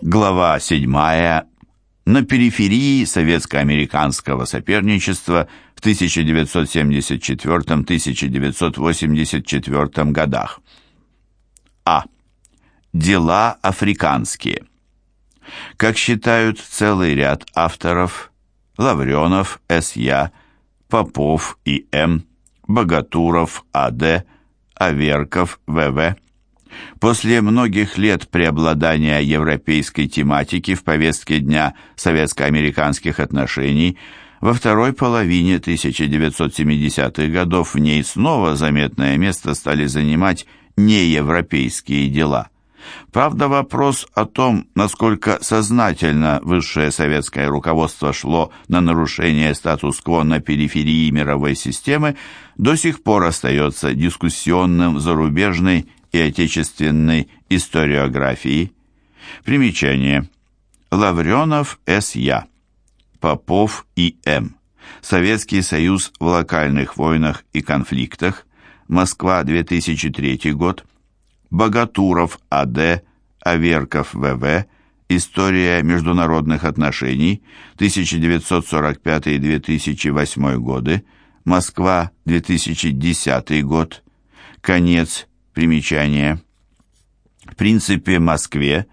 Глава 7. На периферии советско-американского соперничества в 1974-1984 годах. А. Дела африканские. Как считают целый ряд авторов, Лавренов, С.Я., Попов и М., Богатуров, А.Д., Аверков, В.В., После многих лет преобладания европейской тематики в повестке дня советско-американских отношений во второй половине 1970-х годов в ней снова заметное место стали занимать неевропейские дела. Правда, вопрос о том, насколько сознательно высшее советское руководство шло на нарушение статус-кво на периферии мировой системы, до сих пор остается дискуссионным в зарубежной и отечественной историографии. Примечание. Лавренов С.Я. Попов И.М. Советский Союз в локальных войнах и конфликтах. Москва, 2003 год. Богатуров А.Д. Аверков В.В. История международных отношений. 1945-2008 годы. Москва, 2010 год. Конец Примечание. В принципе, Москве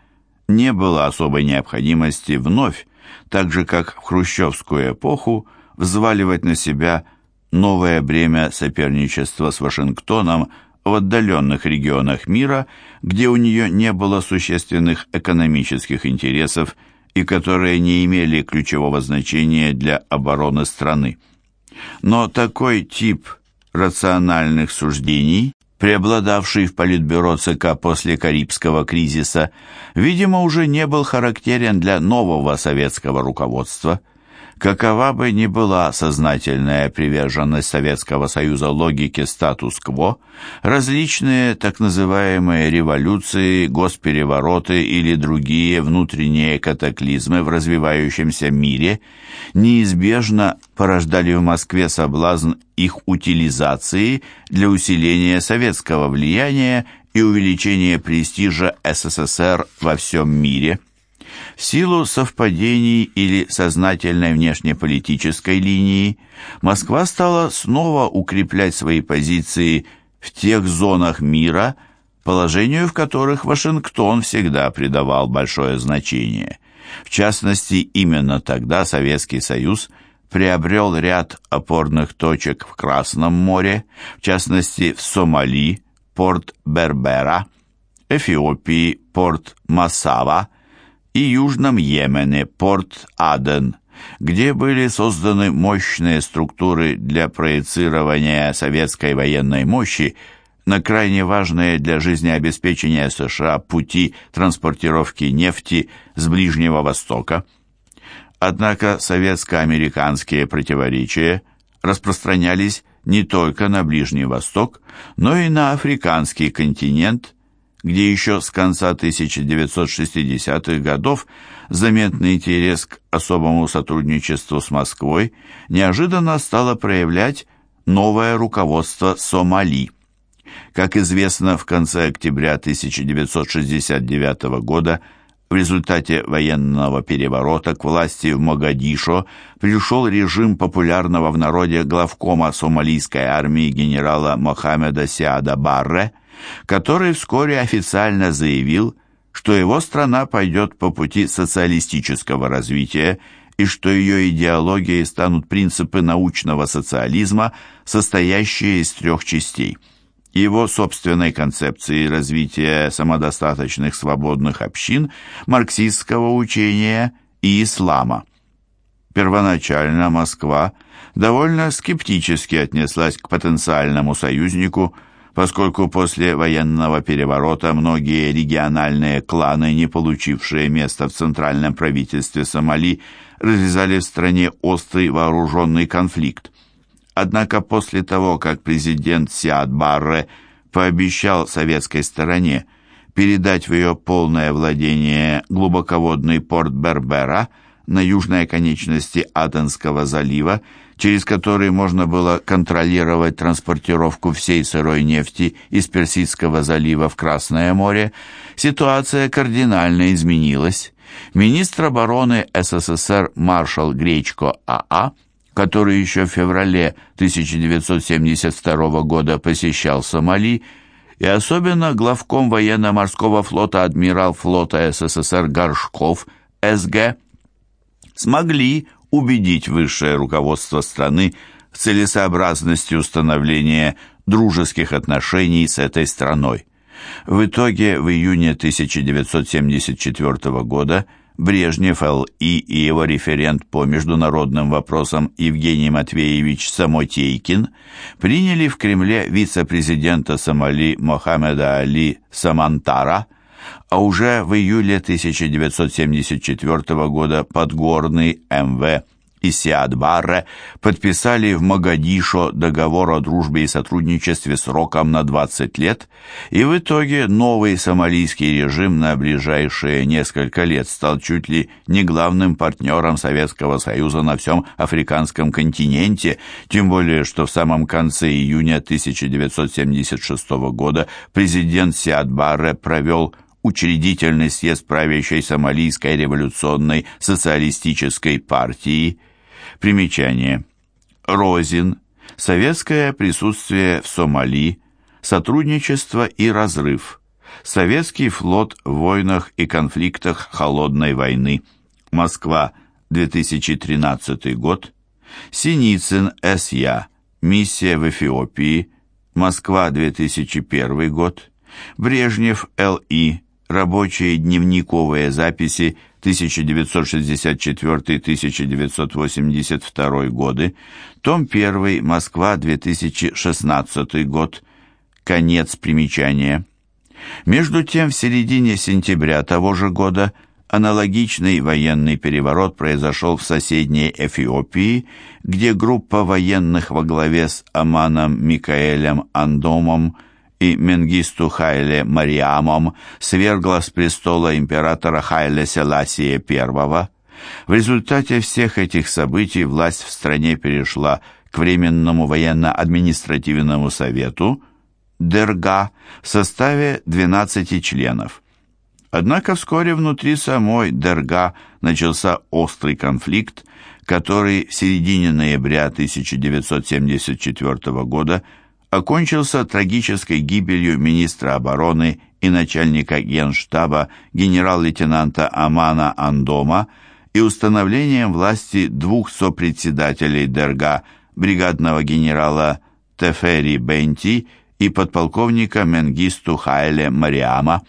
не было особой необходимости вновь, так же как в хрущевскую эпоху, взваливать на себя новое бремя соперничества с Вашингтоном в отдаленных регионах мира, где у нее не было существенных экономических интересов и которые не имели ключевого значения для обороны страны. Но такой тип рациональных суждений преобладавший в Политбюро ЦК после Карибского кризиса, видимо, уже не был характерен для нового советского руководства. Какова бы ни была сознательная приверженность Советского Союза логике статус-кво, различные так называемые революции, госперевороты или другие внутренние катаклизмы в развивающемся мире неизбежно порождали в Москве соблазн их утилизации для усиления советского влияния и увеличения престижа СССР во всем мире – в силу совпадений или сознательной внешнеполитической линии Москва стала снова укреплять свои позиции в тех зонах мира, положению в которых Вашингтон всегда придавал большое значение. В частности, именно тогда Советский Союз приобрел ряд опорных точек в Красном море, в частности в Сомали, порт Бербера, Эфиопии, порт Масава, и Южном Йемене, порт Аден, где были созданы мощные структуры для проецирования советской военной мощи на крайне важные для жизнеобеспечения США пути транспортировки нефти с Ближнего Востока. Однако советско-американские противоречия распространялись не только на Ближний Восток, но и на африканский континент – где еще с конца 1960-х годов заметный интерес к особому сотрудничеству с Москвой неожиданно стало проявлять новое руководство Сомали. Как известно, в конце октября 1969 года в результате военного переворота к власти в Могадишо пришел режим популярного в народе главкома сомалийской армии генерала Мохаммеда Сиада Барре, который вскоре официально заявил, что его страна пойдет по пути социалистического развития и что ее идеологией станут принципы научного социализма, состоящие из трех частей. Его собственной концепции развития самодостаточных свободных общин, марксистского учения и ислама. Первоначально Москва довольно скептически отнеслась к потенциальному союзнику – поскольку после военного переворота многие региональные кланы, не получившие места в центральном правительстве Сомали, развязали в стране острый вооруженный конфликт. Однако после того, как президент Сиад Барре пообещал советской стороне передать в ее полное владение глубоководный порт Бербера на южной оконечности Аденского залива, через который можно было контролировать транспортировку всей сырой нефти из Персидского залива в Красное море, ситуация кардинально изменилась. Министр обороны СССР маршал Гречко АА, который еще в феврале 1972 года посещал Сомали, и особенно главком военно-морского флота адмирал флота СССР Горшков СГ, смогли убедить высшее руководство страны в целесообразности установления дружеских отношений с этой страной. В итоге в июне 1974 года Брежнев Л.И. и его референт по международным вопросам Евгений Матвеевич Самотейкин приняли в Кремле вице-президента Сомали Мохаммеда Али Самантара, а уже в июле 1974 года Подгорный МВ и Сиад Барре подписали в Могадишо договор о дружбе и сотрудничестве сроком на 20 лет, и в итоге новый сомалийский режим на ближайшие несколько лет стал чуть ли не главным партнером Советского Союза на всем африканском континенте, тем более, что в самом конце июня 1976 года президент Сиад Барре провел учредительный съезд правящей Сомалийской революционной социалистической партии – Примечание. Розин. Советское присутствие в Сомали. Сотрудничество и разрыв. Советский флот в войнах и конфликтах Холодной войны. Москва, 2013 год. Синицын С.Я. Миссия в Эфиопии. Москва, 2001 год. Брежнев Л.И. Рабочие дневниковые записи 1964-1982 годы, том 1, Москва, 2016 год, конец примечания. Между тем, в середине сентября того же года аналогичный военный переворот произошел в соседней Эфиопии, где группа военных во главе с Аманом Микаэлем Андомом – и Менгисту Хайле Мариамом свергла с престола императора Хайле Селасия I. В результате всех этих событий власть в стране перешла к Временному военно-административному совету Дерга в составе 12 членов. Однако вскоре внутри самой Дерга начался острый конфликт, который в середине ноября 1974 года окончился трагической гибелью министра обороны и начальника генштаба генерал-лейтенанта Амана Андома и установлением власти двух сопредседателей Дерга, бригадного генерала Тефери Бенти и подполковника Менгисту Хайле Мариама.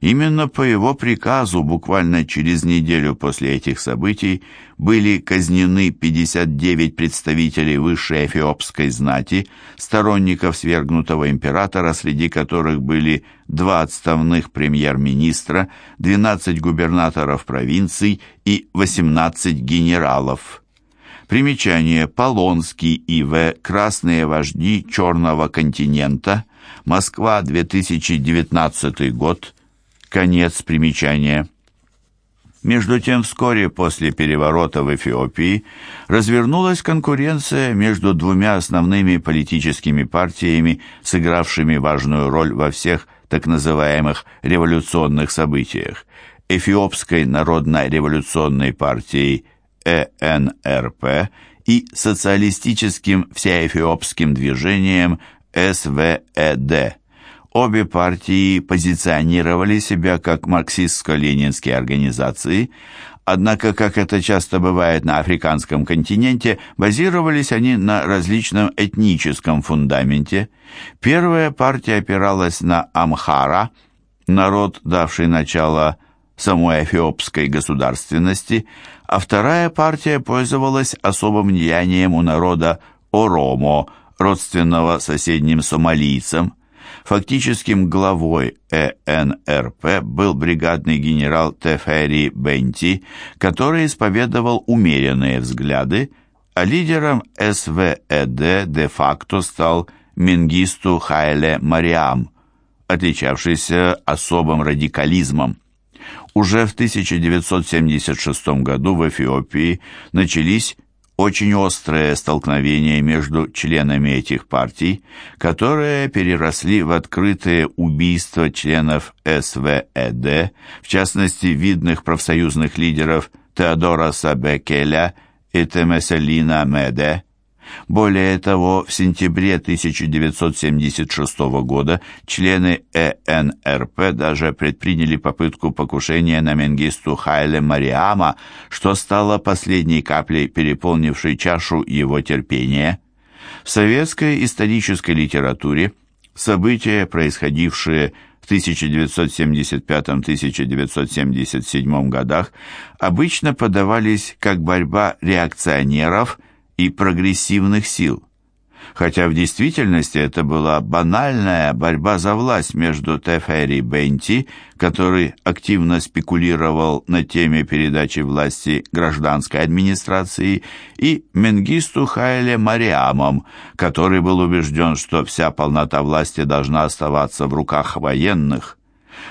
Именно по его приказу буквально через неделю после этих событий были казнены 59 представителей высшей эфиопской знати, сторонников свергнутого императора, среди которых были два отставных премьер-министра, 12 губернаторов провинций и 18 генералов. Примечание Полонский И.В. Красные вожди Черного континента. Москва, 2019 год. Конец примечания. Между тем, вскоре после переворота в Эфиопии развернулась конкуренция между двумя основными политическими партиями, сыгравшими важную роль во всех так называемых революционных событиях. Эфиопской народно-революционной партией ЭНРП и социалистическим всеэфиопским движением СВЭД. Обе партии позиционировали себя как марксистско-ленинские организации, однако, как это часто бывает на африканском континенте, базировались они на различном этническом фундаменте. Первая партия опиралась на Амхара, народ, давший начало самой эфиопской государственности, а вторая партия пользовалась особым влиянием у народа Оромо, родственного соседним сомалийцам. Фактическим главой ЭНРП был бригадный генерал Тефери Бенти, который исповедовал умеренные взгляды, а лидером СВЭД де-факто стал Менгисту Хайле Мариам, отличавшийся особым радикализмом. Уже в 1976 году в Эфиопии начались очень острые столкновения между членами этих партий, которые переросли в открытые убийства членов СВЭД, в частности, видных профсоюзных лидеров Теодора Сабекеля и Темеселина Меде, более того, в сентябре 1976 года члены ЭНРП даже предприняли попытку покушения на Менгисту Хайле Мариама, что стало последней каплей, переполнившей чашу его терпения. В советской исторической литературе события, происходившие в 1975-1977 годах, обычно подавались как борьба реакционеров – и прогрессивных сил. Хотя в действительности это была банальная борьба за власть между Тефери Бенти, который активно спекулировал на теме передачи власти гражданской администрации, и Менгисту Хайле Мариамом, который был убежден, что вся полнота власти должна оставаться в руках военных.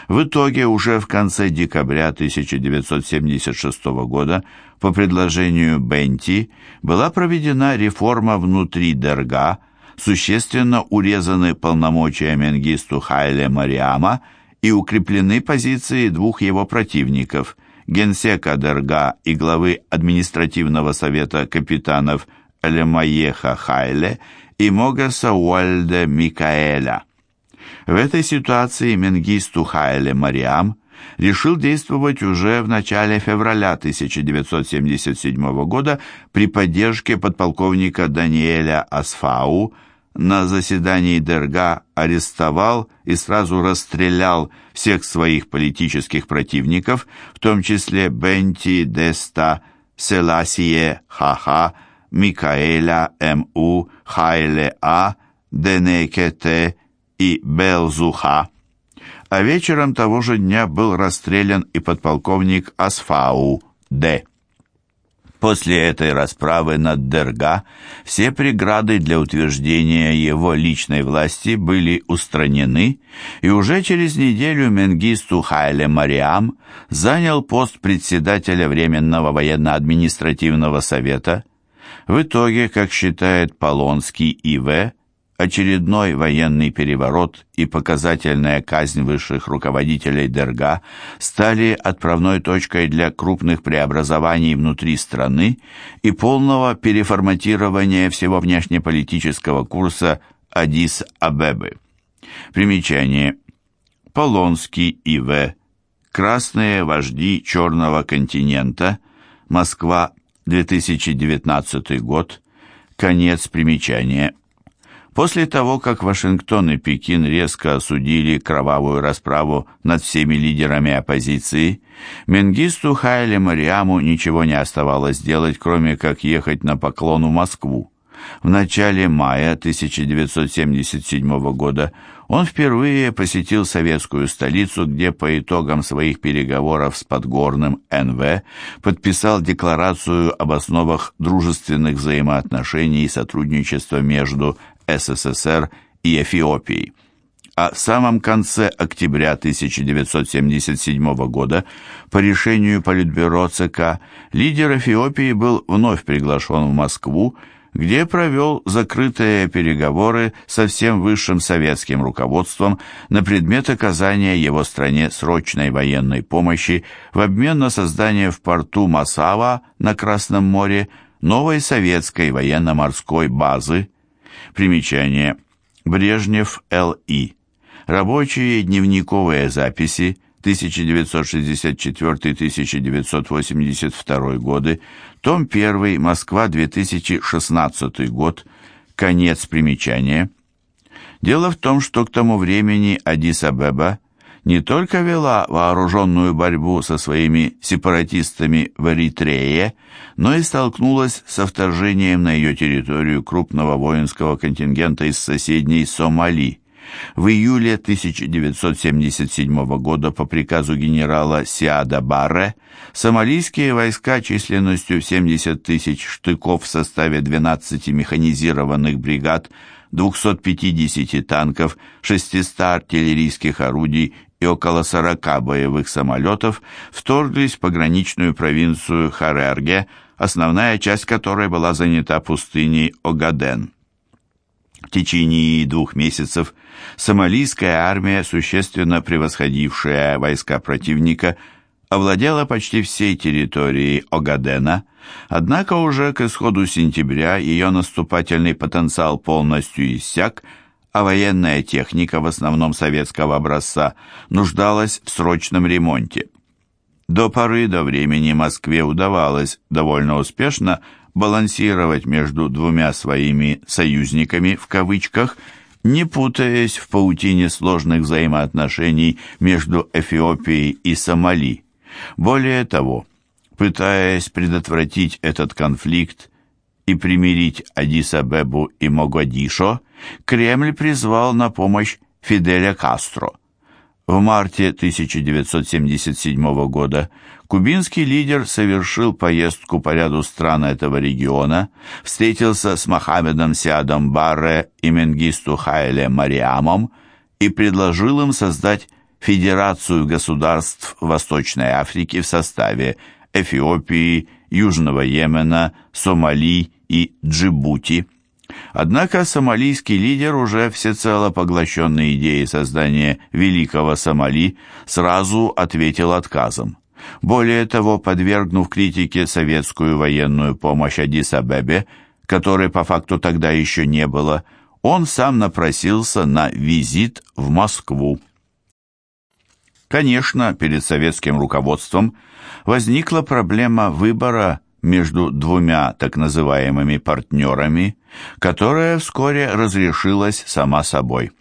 В итоге уже в конце декабря 1976 года по предложению Бенти была проведена реформа внутри Дерга, существенно урезаны полномочия Менгисту Хайле Мариама и укреплены позиции двух его противников – генсека Дерга и главы административного совета капитанов Элемаеха Хайле и Могаса Уальде Микаэля. В этой ситуации Менгисту Хайле Мариам решил действовать уже в начале февраля 1977 года при поддержке подполковника Даниэля Асфау, на заседании Дерга арестовал и сразу расстрелял всех своих политических противников, в том числе Бенти Деста, Селасие Хаха, Микаэля М.У., Хайле А., Денекете и Белзуха. А вечером того же дня был расстрелян и подполковник Асфау Д. После этой расправы над Дерга все преграды для утверждения его личной власти были устранены, и уже через неделю Менгисту Хайле Мариам занял пост председателя Временного военно-административного совета. В итоге, как считает Полонский И.В., Очередной военный переворот и показательная казнь высших руководителей Дерга стали отправной точкой для крупных преобразований внутри страны и полного переформатирования всего внешнеполитического курса Адис-Абебы. Примечание. Полонский И.В. Красные вожди Черного континента. Москва, 2019 год. Конец примечания. После того, как Вашингтон и Пекин резко осудили кровавую расправу над всеми лидерами оппозиции, Менгисту Хайле Мариаму ничего не оставалось делать, кроме как ехать на поклон в Москву. В начале мая 1977 года он впервые посетил советскую столицу, где по итогам своих переговоров с Подгорным НВ подписал декларацию об основах дружественных взаимоотношений и сотрудничества между СССР и Эфиопии. А в самом конце октября 1977 года по решению Политбюро ЦК лидер Эфиопии был вновь приглашен в Москву, где провел закрытые переговоры со всем высшим советским руководством на предмет оказания его стране срочной военной помощи в обмен на создание в порту Масава на Красном море новой советской военно-морской базы Примечание. Брежнев Л.И. Рабочие дневниковые записи 1964-1982 годы, том 1, Москва, 2016 год, конец примечания. Дело в том, что к тому времени Адис-Абеба не только вела вооруженную борьбу со своими сепаратистами в Эритрее, но и столкнулась со вторжением на ее территорию крупного воинского контингента из соседней Сомали. В июле 1977 года по приказу генерала Сиада Барре сомалийские войска численностью в 70 тысяч штыков в составе 12 механизированных бригад, 250 танков, 600 артиллерийских орудий и около 40 боевых самолетов вторглись в пограничную провинцию Харерге, основная часть которой была занята пустыней Огаден. В течение двух месяцев сомалийская армия, существенно превосходившая войска противника, овладела почти всей территорией Огадена, однако уже к исходу сентября ее наступательный потенциал полностью иссяк, а военная техника, в основном советского образца, нуждалась в срочном ремонте. До поры до времени Москве удавалось довольно успешно балансировать между двумя своими «союзниками» в кавычках, не путаясь в паутине сложных взаимоотношений между Эфиопией и Сомали. Более того, пытаясь предотвратить этот конфликт и примирить Адис-Абебу и Могадишо, Кремль призвал на помощь Фиделя Кастро. В марте 1977 года кубинский лидер совершил поездку по ряду стран этого региона, встретился с Мохаммедом Сиадом Барре и Менгисту Хайле Мариамом и предложил им создать Федерацию государств Восточной Африки в составе Эфиопии, Южного Йемена, Сомали и Джибути. Однако сомалийский лидер, уже всецело поглощенный идеей создания Великого Сомали, сразу ответил отказом. Более того, подвергнув критике советскую военную помощь Адис-Абебе, которой по факту тогда еще не было, он сам напросился на визит в Москву. Конечно, перед советским руководством возникла проблема выбора между двумя так называемыми партнерами, которая вскоре разрешилась сама собой.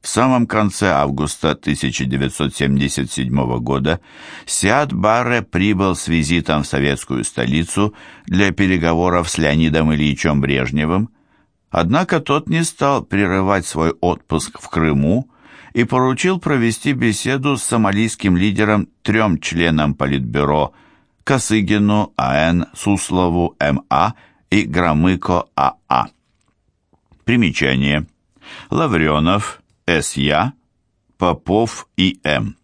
В самом конце августа 1977 года Сиад Барре прибыл с визитом в советскую столицу для переговоров с Леонидом Ильичем Брежневым, однако тот не стал прерывать свой отпуск в Крыму и поручил провести беседу с сомалийским лидером трем членам Политбюро – Косыгину А.Н., Суслову М.А. и Громыко А.А. Примечание. Лавренов С.Я. Попов И.М.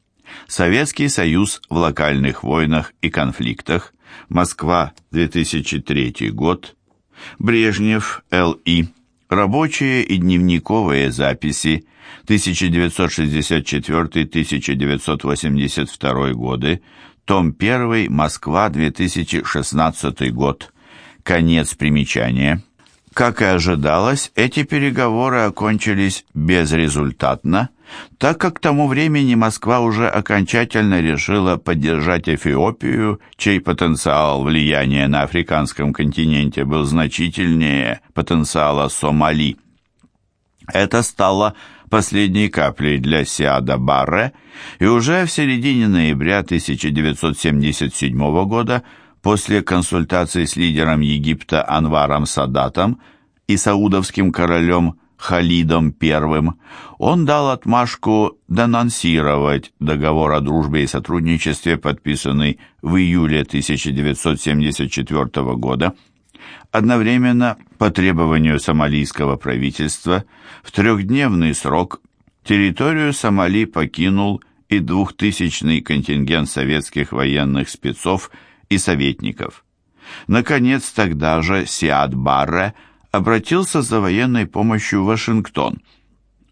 Советский Союз в локальных войнах и конфликтах. Москва, 2003 год. Брежнев Л.И. Рабочие и дневниковые записи 1964-1982 годы, том 1, Москва, 2016 год. Конец примечания. Как и ожидалось, эти переговоры окончились безрезультатно, так как к тому времени Москва уже окончательно решила поддержать Эфиопию, чей потенциал влияния на африканском континенте был значительнее потенциала Сомали. Это стало последней каплей для Сиада Барре, и уже в середине ноября 1977 года, после консультаций с лидером Египта Анваром Садатом и саудовским королем Халидом I, он дал отмашку денонсировать договор о дружбе и сотрудничестве, подписанный в июле 1974 года, Одновременно, по требованию сомалийского правительства, в трехдневный срок территорию Сомали покинул и двухтысячный контингент советских военных спецов и советников. Наконец, тогда же Сиад Барре обратился за военной помощью в Вашингтон –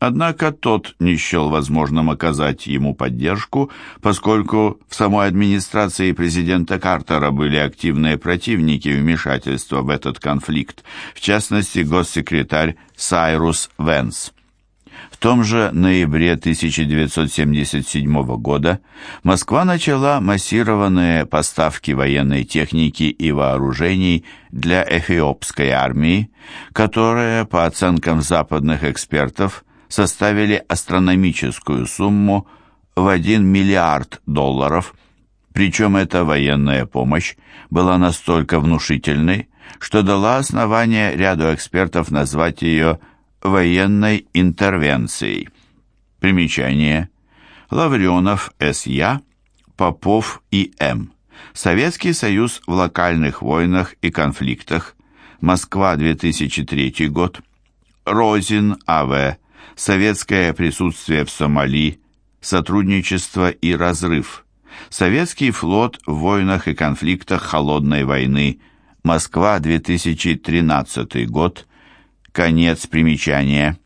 Однако тот не счел возможным оказать ему поддержку, поскольку в самой администрации президента Картера были активные противники вмешательства в этот конфликт, в частности госсекретарь Сайрус Венс. В том же ноябре 1977 года Москва начала массированные поставки военной техники и вооружений для эфиопской армии, которая, по оценкам западных экспертов, составили астрономическую сумму в 1 миллиард долларов, причем эта военная помощь была настолько внушительной, что дала основание ряду экспертов назвать ее военной интервенцией. Примечание. Лавренов С.Я., Попов И.М. Советский Союз в локальных войнах и конфликтах. Москва, 2003 год. Розин А.В советское присутствие в Сомали, Сотрудничество и разрыв. Советский флот в войнах и конфликтах Холодной войны. Москва, 2013 год. Конец примечания.